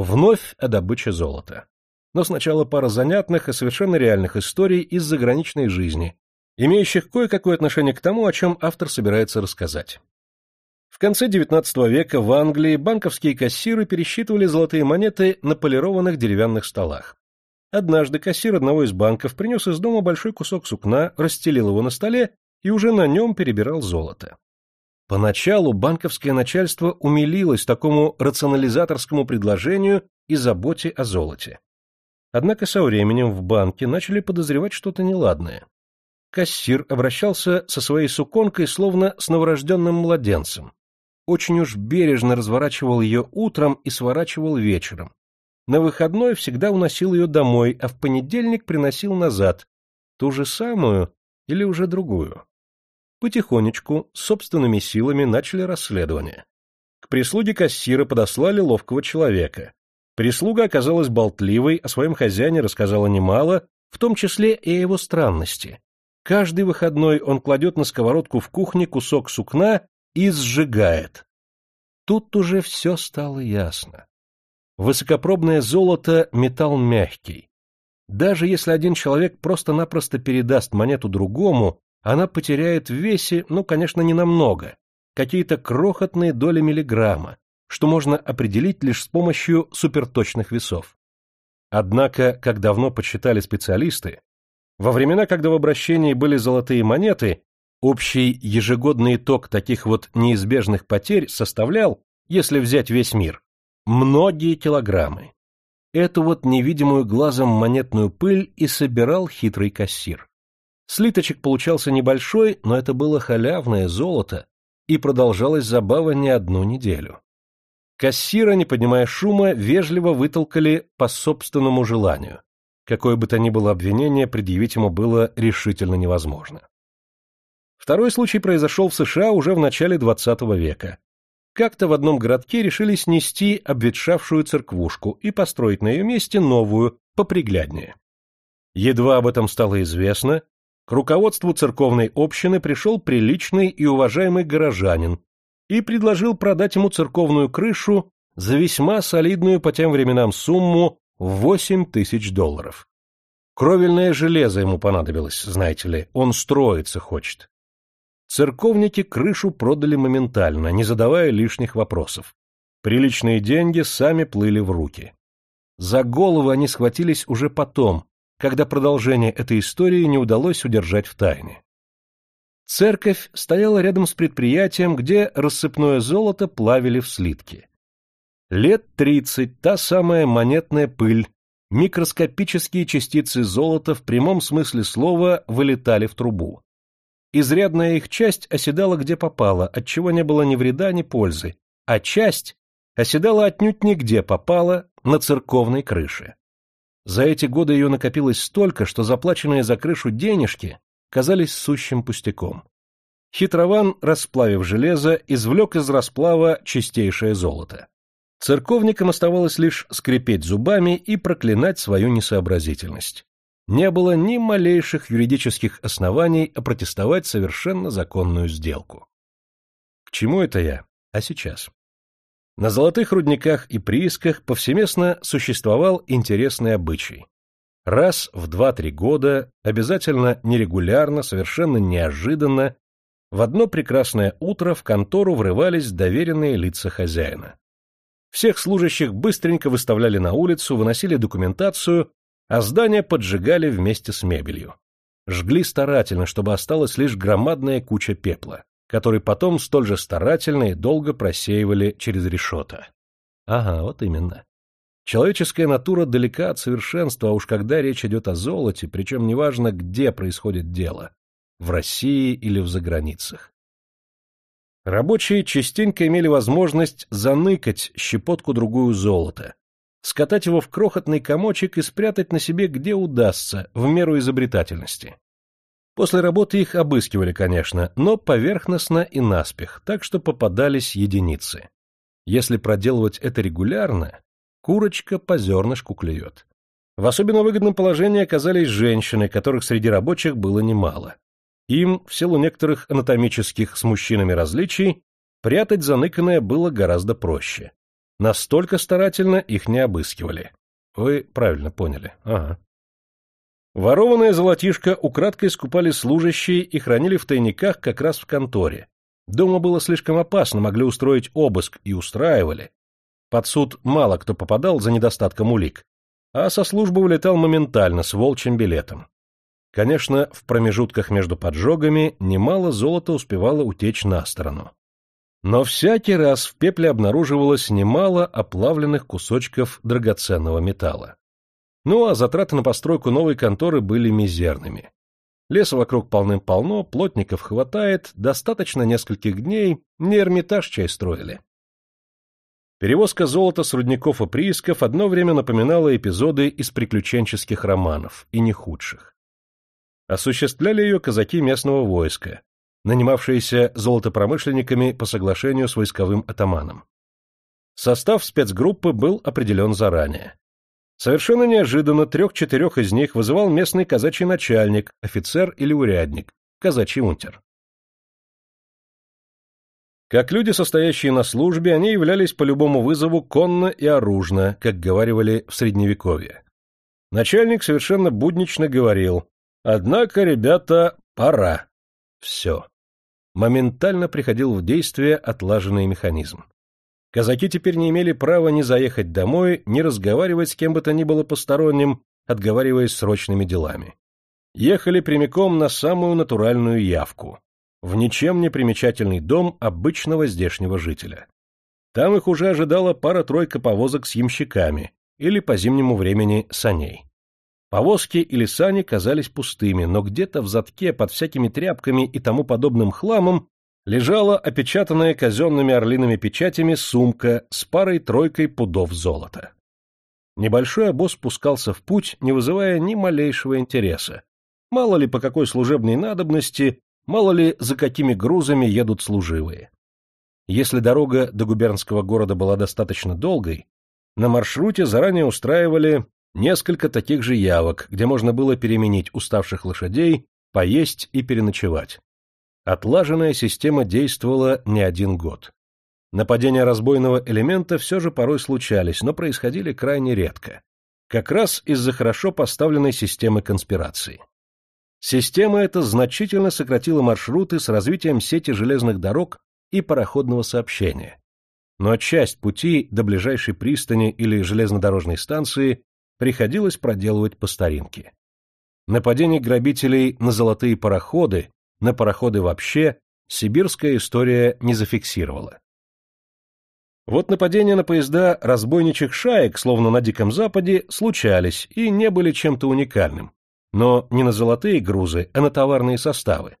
Вновь о добыче золота. Но сначала пара занятных и совершенно реальных историй из заграничной жизни, имеющих кое-какое отношение к тому, о чем автор собирается рассказать. В конце XIX века в Англии банковские кассиры пересчитывали золотые монеты на полированных деревянных столах. Однажды кассир одного из банков принес из дома большой кусок сукна, расстелил его на столе и уже на нем перебирал золото. Поначалу банковское начальство умилилось такому рационализаторскому предложению и заботе о золоте. Однако со временем в банке начали подозревать что-то неладное. Кассир обращался со своей суконкой словно с новорожденным младенцем. Очень уж бережно разворачивал ее утром и сворачивал вечером. На выходной всегда уносил ее домой, а в понедельник приносил назад. Ту же самую или уже другую. Потихонечку, собственными силами начали расследование. К прислуге кассира подослали ловкого человека. Прислуга оказалась болтливой, о своем хозяине рассказала немало, в том числе и о его странности. Каждый выходной он кладет на сковородку в кухне кусок сукна и сжигает. Тут уже все стало ясно. Высокопробное золото — металл мягкий. Даже если один человек просто-напросто передаст монету другому, она потеряет в весе, ну, конечно, не намного, какие-то крохотные доли миллиграмма, что можно определить лишь с помощью суперточных весов. Однако, как давно подсчитали специалисты, во времена, когда в обращении были золотые монеты, общий ежегодный итог таких вот неизбежных потерь составлял, если взять весь мир, многие килограммы. Эту вот невидимую глазом монетную пыль и собирал хитрый кассир. Слиточек получался небольшой, но это было халявное золото, и продолжалась забава не одну неделю. Кассира, не поднимая шума, вежливо вытолкали по собственному желанию. Какое бы то ни было обвинение, предъявить ему было решительно невозможно. Второй случай произошел в США уже в начале XX века. Как-то в одном городке решили снести обветшавшую церквушку и построить на ее месте новую, попригляднее. Едва об этом стало известно, к руководству церковной общины пришел приличный и уважаемый горожанин и предложил продать ему церковную крышу за весьма солидную по тем временам сумму в 8 тысяч долларов. Кровельное железо ему понадобилось, знаете ли, он строиться хочет. Церковники крышу продали моментально, не задавая лишних вопросов. Приличные деньги сами плыли в руки. За голову они схватились уже потом, когда продолжение этой истории не удалось удержать в тайне. Церковь стояла рядом с предприятием, где рассыпное золото плавили в слитки. Лет тридцать та самая монетная пыль, микроскопические частицы золота в прямом смысле слова вылетали в трубу. Изрядная их часть оседала где попала, от чего не было ни вреда, ни пользы, а часть оседала отнюдь нигде попала на церковной крыше. За эти годы ее накопилось столько, что заплаченные за крышу денежки казались сущим пустяком. Хитрован, расплавив железо, извлек из расплава чистейшее золото. Церковникам оставалось лишь скрипеть зубами и проклинать свою несообразительность. Не было ни малейших юридических оснований опротестовать совершенно законную сделку. К чему это я? А сейчас? На золотых рудниках и приисках повсеместно существовал интересный обычай. Раз в два-три года, обязательно нерегулярно, совершенно неожиданно, в одно прекрасное утро в контору врывались доверенные лица хозяина. Всех служащих быстренько выставляли на улицу, выносили документацию, а здание поджигали вместе с мебелью. Жгли старательно, чтобы осталась лишь громадная куча пепла который потом столь же старательно и долго просеивали через решета. Ага, вот именно. Человеческая натура далека от совершенства, а уж когда речь идет о золоте, причем неважно, где происходит дело — в России или в заграницах. Рабочие частенько имели возможность заныкать щепотку-другую золота, скатать его в крохотный комочек и спрятать на себе где удастся, в меру изобретательности. После работы их обыскивали, конечно, но поверхностно и наспех, так что попадались единицы. Если проделывать это регулярно, курочка по зернышку клюет. В особенно выгодном положении оказались женщины, которых среди рабочих было немало. Им, в силу некоторых анатомических с мужчинами различий, прятать заныканное было гораздо проще. Настолько старательно их не обыскивали. Вы правильно поняли. Ага. Ворованное золотишко украдкой скупали служащие и хранили в тайниках как раз в конторе. Дома было слишком опасно, могли устроить обыск и устраивали. Под суд мало кто попадал за недостатком улик, а со службы улетал моментально с волчьим билетом. Конечно, в промежутках между поджогами немало золота успевало утечь на сторону. Но всякий раз в пепле обнаруживалось немало оплавленных кусочков драгоценного металла. Ну а затраты на постройку новой конторы были мизерными. Леса вокруг полным-полно, плотников хватает, достаточно нескольких дней, не Эрмитаж чай строили. Перевозка золота с рудников и приисков одно время напоминала эпизоды из приключенческих романов, и не худших. Осуществляли ее казаки местного войска, нанимавшиеся золотопромышленниками по соглашению с войсковым атаманом. Состав спецгруппы был определен заранее. Совершенно неожиданно трех-четырех из них вызывал местный казачий начальник, офицер или урядник, казачий унтер. Как люди, состоящие на службе, они являлись по любому вызову конно и оружно, как говаривали в Средневековье. Начальник совершенно буднично говорил «Однако, ребята, пора». Все. Моментально приходил в действие отлаженный механизм. Казаки теперь не имели права ни заехать домой, ни разговаривать с кем бы то ни было посторонним, отговариваясь срочными делами. Ехали прямиком на самую натуральную явку, в ничем не примечательный дом обычного здешнего жителя. Там их уже ожидала пара-тройка повозок с ямщиками или по зимнему времени саней. Повозки или сани казались пустыми, но где-то в задке под всякими тряпками и тому подобным хламом лежала опечатанная казенными орлиными печатями сумка с парой-тройкой пудов золота. Небольшой обоз спускался в путь, не вызывая ни малейшего интереса. Мало ли по какой служебной надобности, мало ли за какими грузами едут служивые. Если дорога до губернского города была достаточно долгой, на маршруте заранее устраивали несколько таких же явок, где можно было переменить уставших лошадей, поесть и переночевать. Отлаженная система действовала не один год. Нападения разбойного элемента все же порой случались, но происходили крайне редко. Как раз из-за хорошо поставленной системы конспирации. Система эта значительно сократила маршруты с развитием сети железных дорог и пароходного сообщения. Но часть пути до ближайшей пристани или железнодорожной станции приходилось проделывать по старинке. Нападение грабителей на золотые пароходы на пароходы вообще сибирская история не зафиксировала. Вот нападения на поезда разбойничьих шаек, словно на Диком Западе, случались и не были чем-то уникальным, но не на золотые грузы, а на товарные составы.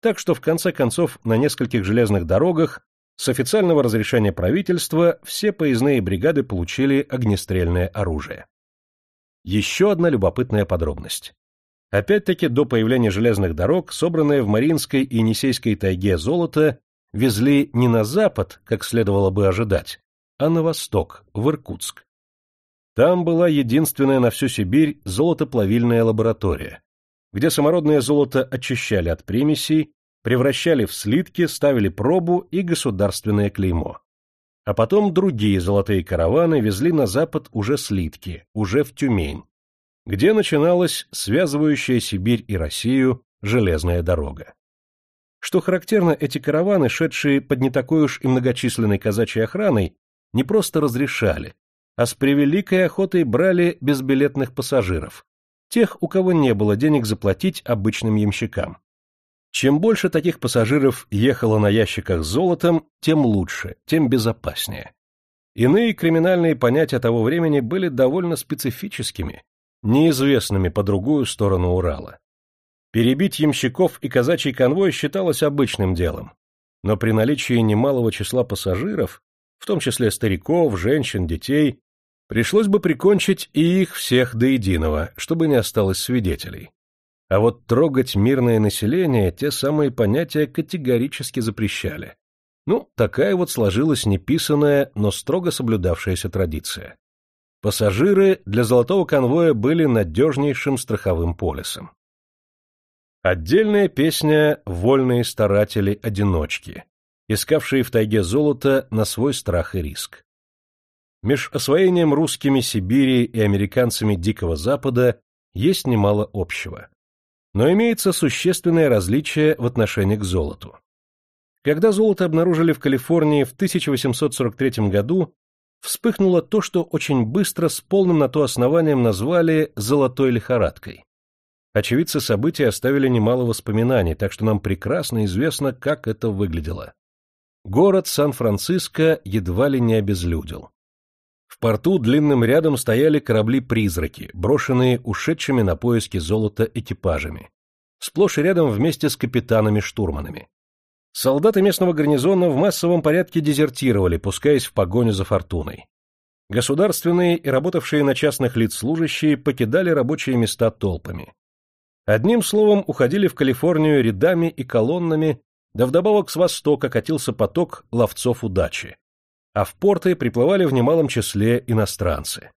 Так что в конце концов на нескольких железных дорогах с официального разрешения правительства все поездные бригады получили огнестрельное оружие. Еще одна любопытная подробность. Опять-таки, до появления железных дорог, собранное в Мариинской и Енисейской тайге золото везли не на запад, как следовало бы ожидать, а на восток, в Иркутск. Там была единственная на всю Сибирь золотоплавильная лаборатория, где самородное золото очищали от примесей, превращали в слитки, ставили пробу и государственное клеймо. А потом другие золотые караваны везли на запад уже слитки, уже в Тюмень, где начиналась связывающая Сибирь и Россию железная дорога. Что характерно, эти караваны, шедшие под не такой уж и многочисленной казачьей охраной, не просто разрешали, а с превеликой охотой брали безбилетных пассажиров, тех, у кого не было денег заплатить обычным ямщикам. Чем больше таких пассажиров ехало на ящиках с золотом, тем лучше, тем безопаснее. Иные криминальные понятия того времени были довольно специфическими, неизвестными по другую сторону Урала. Перебить ямщиков и казачий конвой считалось обычным делом, но при наличии немалого числа пассажиров, в том числе стариков, женщин, детей, пришлось бы прикончить и их всех до единого, чтобы не осталось свидетелей. А вот трогать мирное население те самые понятия категорически запрещали. Ну, такая вот сложилась неписанная, но строго соблюдавшаяся традиция. Пассажиры для золотого конвоя были надежнейшим страховым полисом. Отдельная песня «Вольные старатели-одиночки», искавшие в тайге золото на свой страх и риск. Меж освоением русскими Сибири и американцами Дикого Запада есть немало общего. Но имеется существенное различие в отношении к золоту. Когда золото обнаружили в Калифорнии в 1843 году, вспыхнуло то, что очень быстро с полным на то основанием назвали «золотой лихорадкой». Очевидцы событий оставили немало воспоминаний, так что нам прекрасно известно, как это выглядело. Город Сан-Франциско едва ли не обезлюдил. В порту длинным рядом стояли корабли-призраки, брошенные ушедшими на поиски золота экипажами. Сплошь и рядом вместе с капитанами-штурманами. Солдаты местного гарнизона в массовом порядке дезертировали, пускаясь в погоню за фортуной. Государственные и работавшие на частных лиц служащие покидали рабочие места толпами. Одним словом, уходили в Калифорнию рядами и колоннами, да вдобавок с востока катился поток ловцов удачи. А в порты приплывали в немалом числе иностранцы.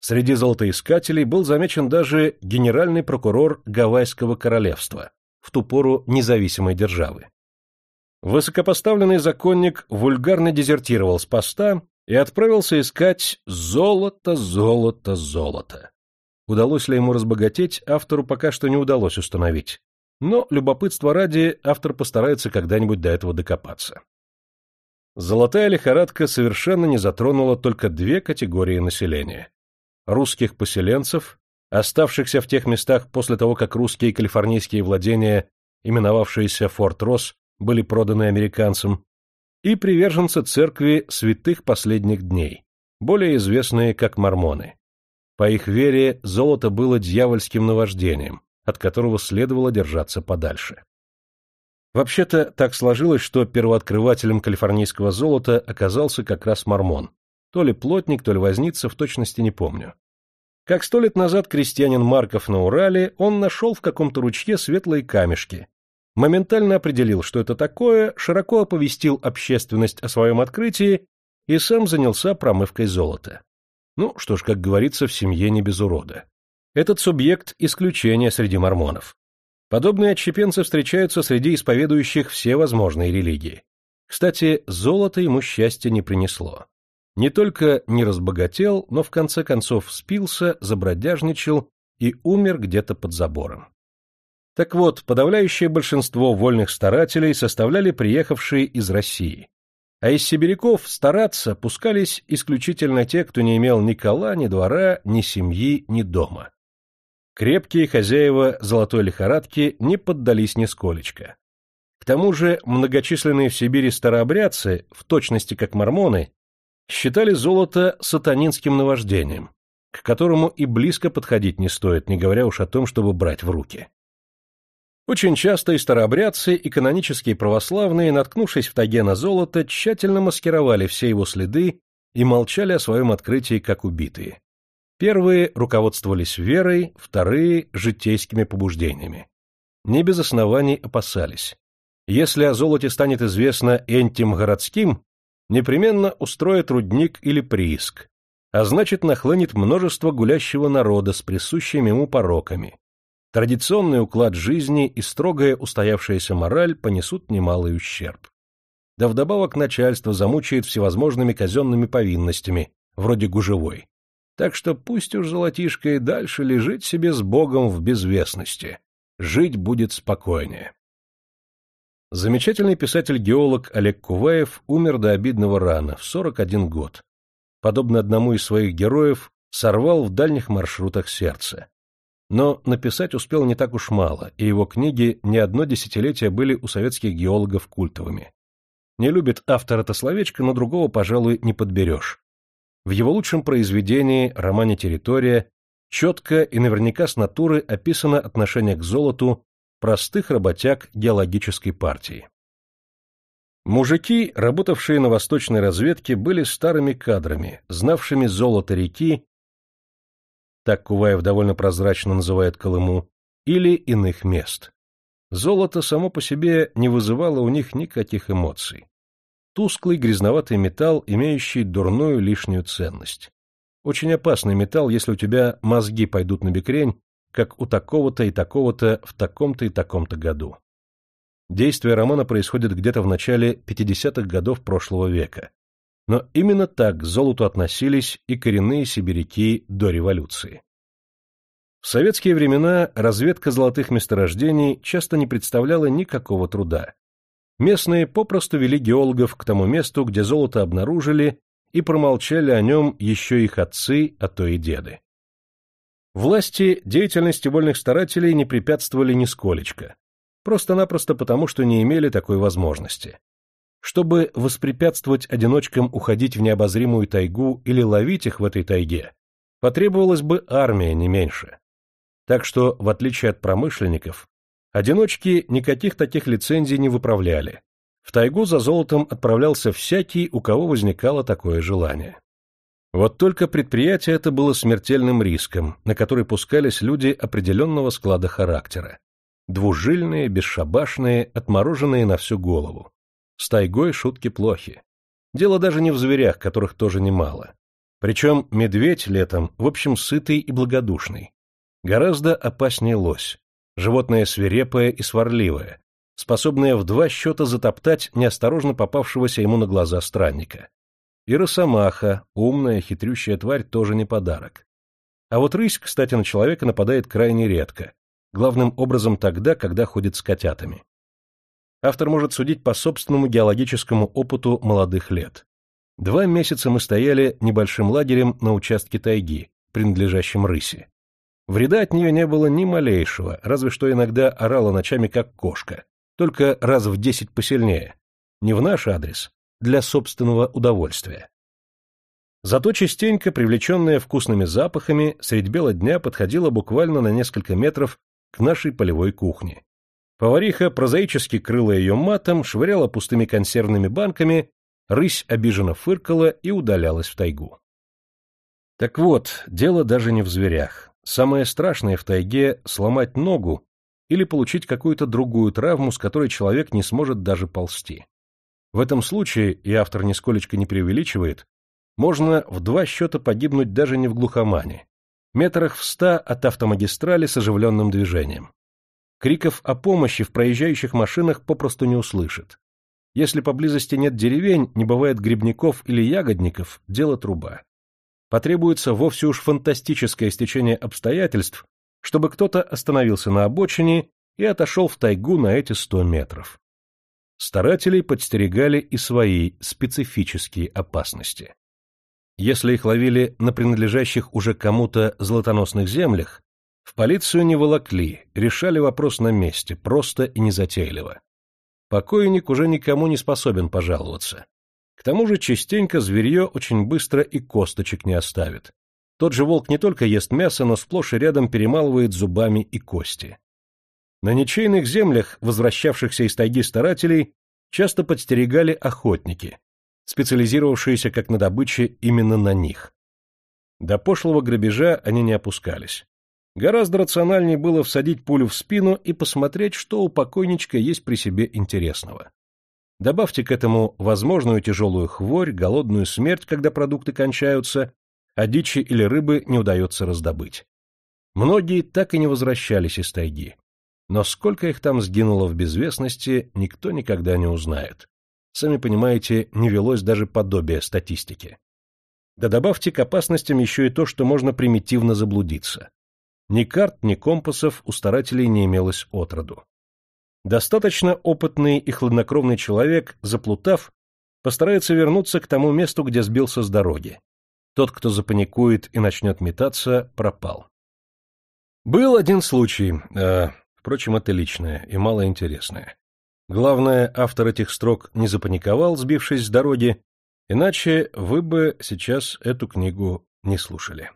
Среди золотоискателей был замечен даже генеральный прокурор Гавайского королевства, в ту пору независимой державы. Высокопоставленный законник вульгарно дезертировал с поста и отправился искать золото, золото, золото. Удалось ли ему разбогатеть, автору пока что не удалось установить. Но, любопытство ради, автор постарается когда-нибудь до этого докопаться. Золотая лихорадка совершенно не затронула только две категории населения. Русских поселенцев, оставшихся в тех местах после того, как русские калифорнийские владения, именовавшиеся Форт Росс, были проданы американцам, и приверженцы церкви святых последних дней, более известные как мормоны. По их вере золото было дьявольским наваждением, от которого следовало держаться подальше. Вообще-то так сложилось, что первооткрывателем калифорнийского золота оказался как раз мормон. То ли плотник, то ли возница, в точности не помню. Как сто лет назад крестьянин Марков на Урале, он нашел в каком-то ручье светлые камешки, моментально определил, что это такое, широко оповестил общественность о своем открытии и сам занялся промывкой золота. Ну, что ж, как говорится, в семье не без урода. Этот субъект – исключение среди мормонов. Подобные отщепенцы встречаются среди исповедующих все возможные религии. Кстати, золото ему счастья не принесло. Не только не разбогател, но в конце концов спился, забродяжничал и умер где-то под забором. Так вот, подавляющее большинство вольных старателей составляли приехавшие из России. А из сибиряков стараться пускались исключительно те, кто не имел ни кола, ни двора, ни семьи, ни дома. Крепкие хозяева золотой лихорадки не поддались нисколечко. К тому же многочисленные в Сибири старообрядцы, в точности как мормоны, считали золото сатанинским наваждением, к которому и близко подходить не стоит, не говоря уж о том, чтобы брать в руки. Очень часто и старообрядцы, и канонические православные, наткнувшись в таге на золото, тщательно маскировали все его следы и молчали о своем открытии как убитые. Первые руководствовались верой, вторые — житейскими побуждениями. Не без оснований опасались. Если о золоте станет известно энтим городским, непременно устроят рудник или прииск, а значит нахлынет множество гулящего народа с присущими ему пороками, Традиционный уклад жизни и строгая устоявшаяся мораль понесут немалый ущерб. Да вдобавок начальство замучает всевозможными казенными повинностями, вроде гужевой. Так что пусть уж золотишко и дальше лежит себе с Богом в безвестности. Жить будет спокойнее. Замечательный писатель-геолог Олег Куваев умер до обидного рана, в 41 год. Подобно одному из своих героев, сорвал в дальних маршрутах сердце. Но написать успел не так уж мало, и его книги не одно десятилетие были у советских геологов культовыми. Не любит автор это словечко, но другого, пожалуй, не подберешь. В его лучшем произведении, романе «Территория», четко и наверняка с натуры описано отношение к золоту простых работяг геологической партии. Мужики, работавшие на восточной разведке, были старыми кадрами, знавшими золото реки так Куваев довольно прозрачно называет Колыму, или иных мест. Золото само по себе не вызывало у них никаких эмоций. Тусклый грязноватый металл, имеющий дурную лишнюю ценность. Очень опасный металл, если у тебя мозги пойдут на бекрень, как у такого-то и такого-то в таком-то и таком-то году. Действие романа происходит где-то в начале 50-х годов прошлого века. Но именно так к золоту относились и коренные сибиряки до революции. В советские времена разведка золотых месторождений часто не представляла никакого труда. Местные попросту вели геологов к тому месту, где золото обнаружили, и промолчали о нем еще их отцы, а то и деды. Власти деятельности вольных старателей не препятствовали нисколечко, просто-напросто потому, что не имели такой возможности. Чтобы воспрепятствовать одиночкам уходить в необозримую тайгу или ловить их в этой тайге, потребовалась бы армия не меньше. Так что, в отличие от промышленников, одиночки никаких таких лицензий не выправляли. В тайгу за золотом отправлялся всякий, у кого возникало такое желание. Вот только предприятие это было смертельным риском, на который пускались люди определенного склада характера. Двужильные, бесшабашные, отмороженные на всю голову. С тайгой шутки плохи. Дело даже не в зверях, которых тоже немало. Причем медведь летом, в общем, сытый и благодушный. Гораздо опаснее лось. Животное свирепое и сварливое, способное в два счета затоптать неосторожно попавшегося ему на глаза странника. И росомаха, умная, хитрющая тварь, тоже не подарок. А вот рысь, кстати, на человека нападает крайне редко, главным образом тогда, когда ходит с котятами. Автор может судить по собственному геологическому опыту молодых лет. Два месяца мы стояли небольшим лагерем на участке тайги, принадлежащем рыси. Вреда от нее не было ни малейшего, разве что иногда орала ночами как кошка, только раз в десять посильнее. Не в наш адрес, для собственного удовольствия. Зато частенько, привлеченная вкусными запахами, средь бела дня подходила буквально на несколько метров к нашей полевой кухне. Повариха прозаически крыла ее матом, швыряла пустыми консервными банками, рысь обиженно фыркала и удалялась в тайгу. Так вот, дело даже не в зверях. Самое страшное в тайге — сломать ногу или получить какую-то другую травму, с которой человек не сможет даже ползти. В этом случае, и автор нисколечко не преувеличивает, можно в два счета погибнуть даже не в глухомане, метрах в ста от автомагистрали с оживленным движением. Криков о помощи в проезжающих машинах попросту не услышит. Если поблизости нет деревень, не бывает грибников или ягодников, дело труба потребуется вовсе уж фантастическое стечение обстоятельств, чтобы кто-то остановился на обочине и отошел в тайгу на эти сто метров. Старателей подстерегали и свои специфические опасности. Если их ловили на принадлежащих уже кому-то золотоносных землях, в полицию не волокли, решали вопрос на месте, просто и незатейливо. Покойник уже никому не способен пожаловаться. К тому же частенько зверье очень быстро и косточек не оставит. Тот же волк не только ест мясо, но сплошь и рядом перемалывает зубами и кости. На ничейных землях, возвращавшихся из тайги старателей, часто подстерегали охотники, специализировавшиеся как на добыче именно на них. До пошлого грабежа они не опускались. Гораздо рациональнее было всадить пулю в спину и посмотреть, что у покойничка есть при себе интересного. Добавьте к этому возможную тяжелую хворь, голодную смерть, когда продукты кончаются, а дичи или рыбы не удается раздобыть. Многие так и не возвращались из тайги. Но сколько их там сгинуло в безвестности, никто никогда не узнает. Сами понимаете, не велось даже подобие статистики. Да добавьте к опасностям еще и то, что можно примитивно заблудиться. Ни карт, ни компасов у старателей не имелось отроду. Достаточно опытный и хладнокровный человек, заплутав, постарается вернуться к тому месту, где сбился с дороги. Тот, кто запаникует и начнет метаться, пропал. Был один случай, э, впрочем, это личное и малоинтересное. Главное, автор этих строк не запаниковал, сбившись с дороги, иначе вы бы сейчас эту книгу не слушали.